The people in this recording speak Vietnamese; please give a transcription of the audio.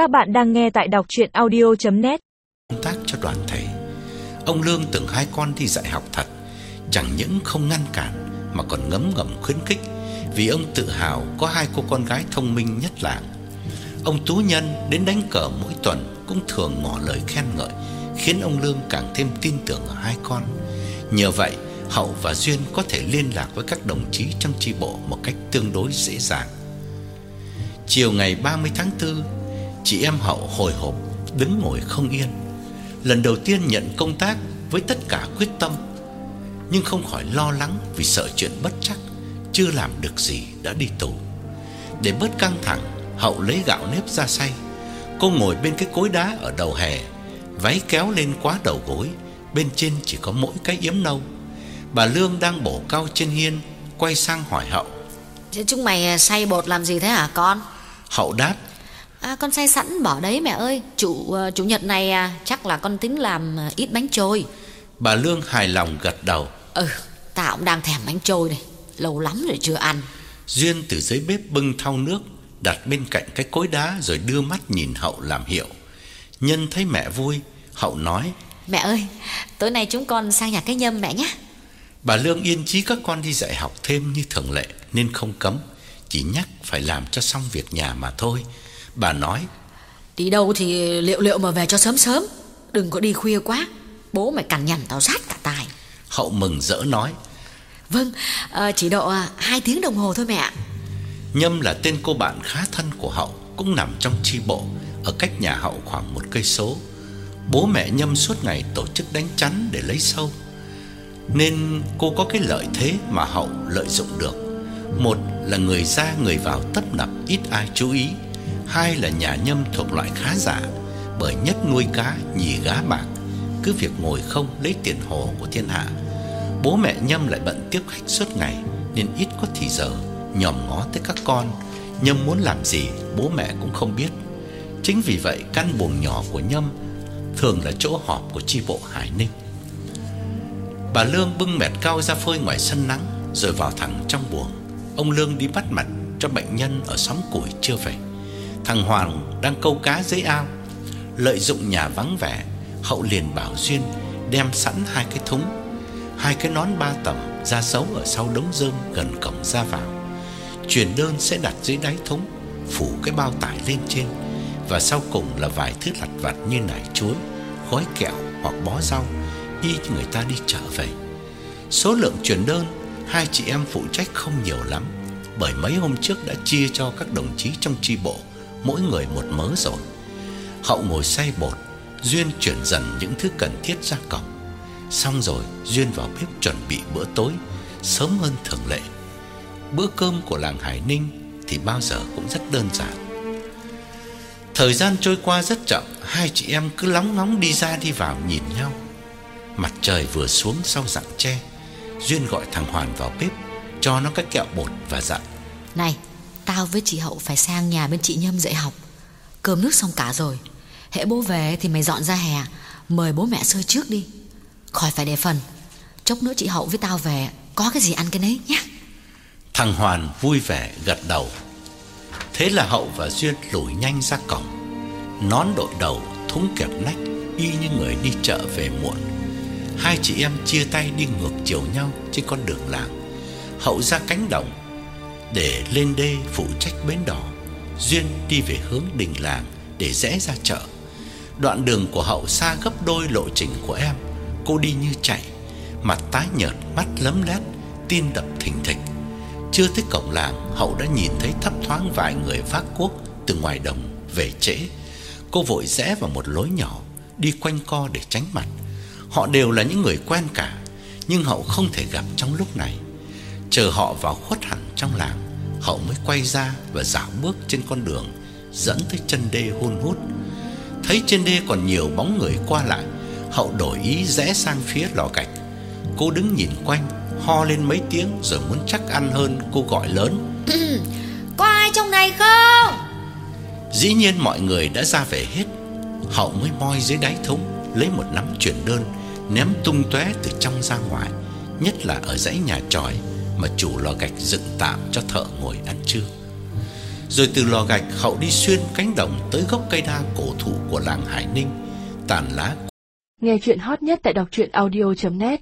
Các bạn đang nghe tại đọc chuyện audio.net Công tác cho đoàn thầy, Ông Lương từng hai con đi dạy học thật Chẳng những không ngăn cản Mà còn ngấm ngầm khuyến khích Vì ông tự hào có hai cô con gái thông minh nhất làng. Ông Tú Nhân đến đánh cờ mỗi tuần Cũng thường ngỏ lời khen ngợi Khiến ông Lương càng thêm tin tưởng ở hai con. Nhờ vậy Hậu và Duyên có thể liên lạc với các đồng chí trong chi bộ Một cách tương đối dễ dàng. Chiều ngày 30 tháng 4 Chị em Hậu hồi hộp Đứng ngồi không yên. Lần đầu tiên nhận công tác Với tất cả quyết tâm Nhưng không khỏi lo lắng Vì sợ chuyện bất chắc Chưa làm được gì đã đi tù. Để bớt căng thẳng Hậu lấy gạo nếp ra xay. Cô ngồi bên cái cối đá ở đầu hè Váy kéo lên quá đầu gối Bên trên chỉ có mỗi cái yếm nâu. Bà Lương đang bổ cao trên hiên Quay sang hỏi Hậu. Thế chúng mày xay bột làm gì thế hả con? Hậu đáp À, con xay sẵn bỏ đấy mẹ ơi. Chủ ờ, chủ nhật này à, chắc là con tính làm à, ít bánh trôi. Bà Lương hài lòng gật đầu. Ừ tao cũng đang thèm bánh trôi này. Lâu lắm rồi chưa ăn. Duyên từ dưới bếp bưng thau nước Đặt bên cạnh cái cối đá Rồi đưa mắt nhìn Hậu làm hiệu. Nhân thấy mẹ vui Hậu nói Mẹ ơi tối nay chúng con sang nhà cái nhâm mẹ nhé. Bà Lương yên chí các con đi dạy học thêm như thường lệ Nên không cấm. Chỉ nhắc phải làm cho xong việc nhà mà thôi Bà nói Đi đâu thì liệu liệu mà về cho sớm sớm. Đừng có đi khuya quá. Bố mày cằn nhằn tao rát cả tài. Hậu mừng rỡ nói Vâng ờ, chỉ độ à, 2 tiếng đồng hồ thôi mẹ ạ. Nhâm là tên cô bạn khá thân của Hậu Cũng nằm trong chi bộ Ở cách nhà Hậu khoảng một cây số. Bố mẹ Nhâm suốt ngày tổ chức đánh chắn để lấy sâu. Nên cô có cái lợi thế mà Hậu lợi dụng được. Một là người ra người vào tấp nập ít ai chú ý Hai là nhà Nhâm thuộc loại khá giả, Bởi nhất nuôi cá, nhì gá bạc, Cứ việc ngồi không lấy tiền hồ của thiên hạ. Bố mẹ Nhâm lại bận tiếp khách suốt ngày, Nên ít có thì giờ, nhòm ngó tới các con. Nhâm muốn làm gì, bố mẹ cũng không biết. Chính vì vậy, căn buồng nhỏ của Nhâm Thường là chỗ họp của chi bộ Hải Ninh. Bà Lương bưng mẹt cao ra phơi ngoài sân nắng, Rồi vào thẳng trong buồng. Ông Lương đi bắt mạch cho bệnh nhân ở xóm củi chưa về. Thằng Hoàng đang câu cá dưới ao, Lợi dụng nhà vắng vẻ, Hậu liền bảo Duyên đem sẵn hai cái thúng, Hai cái nón ba tầm ra giấu ở sau đống rơm gần cổng ra vào. Chuyển đơn sẽ đặt dưới đáy thúng, Phủ cái bao tải lên trên, Và sau cùng là vài thứ lặt vặt như nải chuối Gói kẹo hoặc bó rau, Y như người ta đi chợ về. Số lượng chuyển đơn, Hai chị em phụ trách không nhiều lắm, Bởi mấy hôm trước đã chia cho các đồng chí trong chi bộ. Mỗi người một mớ rồi. Hậu ngồi xay bột, Duyên chuyển dần những thứ cần thiết ra cổng. Xong rồi, Duyên vào bếp chuẩn bị bữa tối, Sớm hơn thường lệ. Bữa cơm của làng Hải Ninh Thì bao giờ cũng rất đơn giản. Thời gian trôi qua rất chậm, Hai chị em cứ lóng ngóng đi ra đi vào nhìn nhau. Mặt trời vừa xuống sau rặng tre, Duyên gọi thằng Hoàn vào bếp, Cho nó cái kẹo bột và dặn. Này Tao với chị Hậu phải sang nhà bên chị Nhâm dạy học. Cơm nước xong cả rồi. Hễ bố về thì mày dọn ra hè, Mời bố mẹ sơi trước đi. Khỏi phải để phần. Chốc nữa chị Hậu với tao về, Có cái gì ăn cái nấy nhé Thằng Hoàn vui vẻ gật đầu. Thế là Hậu và Duyên lủi nhanh ra cổng. Nón đội đầu, Thúng kẹp nách, Y như người đi chợ về muộn. Hai chị em chia tay đi ngược chiều nhau Trên con đường làng. Hậu ra cánh đồng để lên đê phụ trách bến đỏ Duyên đi về hướng đình làng Để rẽ ra chợ. Đoạn đường của Hậu xa gấp đôi lộ trình của em. Cô đi như chạy Mặt tái nhợt, mắt lấm lét tim đập thình thịch. Chưa tới cổng làng Hậu đã nhìn thấy thấp thoáng vài người vác cuốc Từ ngoài đồng về trễ. Cô vội rẽ vào một lối nhỏ Đi quanh co để tránh mặt. Họ đều là những người quen cả Nhưng Hậu không thể gặp trong lúc này. Chờ họ vào khuất hẳn trong làng Hậu mới quay ra và dạo bước trên con đường Dẫn tới chân đê hun hút. Thấy trên đê còn nhiều bóng người qua lại Hậu đổi ý rẽ sang phía lò gạch. Cô đứng nhìn quanh Ho lên mấy tiếng rồi muốn chắc ăn hơn Cô gọi lớn. Có ai trong này không? Dĩ nhiên mọi người đã ra về hết. Hậu mới moi dưới đáy thúng Lấy một nắm chuyển đơn Ném tung tóe từ trong ra ngoài Nhất là ở dãy nhà tròi mà chủ lò gạch dựng tạm cho thợ ngồi ăn trưa. Rồi từ lò gạch Hậu đi xuyên cánh đồng tới gốc cây đa cổ thụ của làng Hải Ninh, tàn lá Nghe chuyện hot nhất tại đọc audio net.